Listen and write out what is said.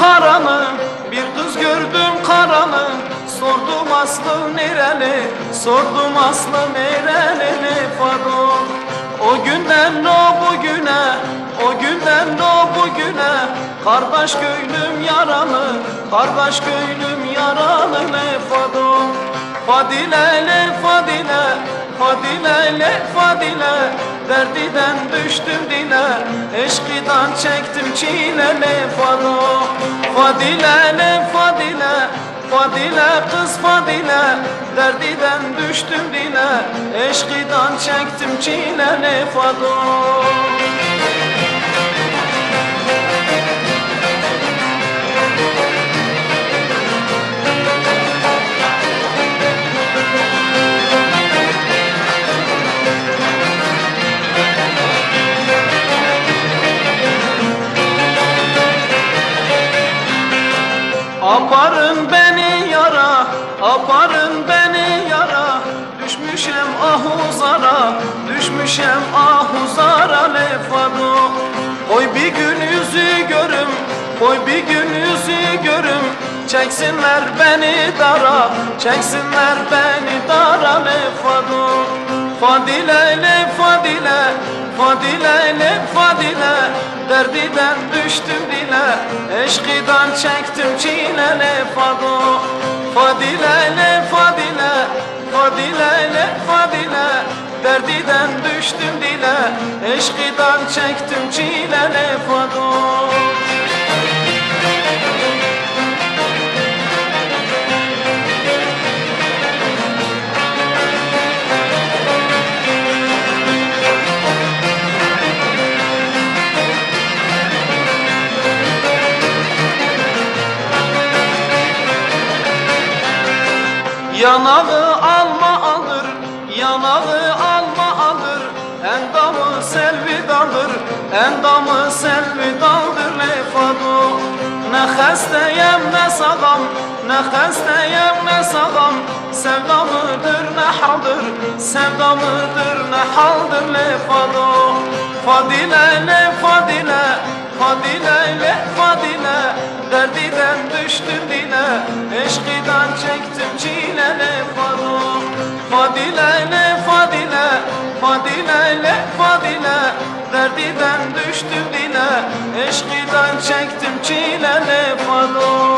Ankara'nı Bir kız gördüm karanı. Sordum aslı nereli Sordum aslı nereli Fado O? Günden o bugüne O günden o bugüne. Kardeş gönlüm yaralı Kardeş gönlüm yaralı ne Fado Fadile le fadile Fadile le fadile Derdiden düştüm dile Eşkıdan çektim çile le fado Fadile le fadile Fadile kız fadile. Derdiden düştüm dile Eşkıdan çektim çile le fado Aparın beni yara, aparın beni yara. Düşmüşem ahuzara, düşmüşem ahuzara. Lefado Oy bir gün yüzü görüm, oy bir gün yüzü görüm. Çeksinler beni dara, çeksinler beni dara. Lefado Fadile le fadile, fadile le fadile Derdiden düştüm dile, eşkıdan çektim çile le fado? Fadile le fadile, fadile le fadile? Derdiden düştüm dile, eşkıdan çektim çile le fado Yanağı alma alır, yanağı alma alır. Endamı selvi daldır, endamı selvi daldır lefado Ne hastayım ne sağam, ne hastayım ne sağam Sevdamıdır ne haldır, sevdamıdır ne haldır. Lefado Fadile le fadile, fadile le fadile Derdiden düştüm dile, eşkıdan çektim çile le fado Fadile le fadile, fadile le fadile? Derdiden düştüm dile, eşkıdan çektim çile le fado